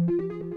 Música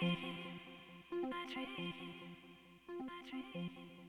dream, my dream, my dream.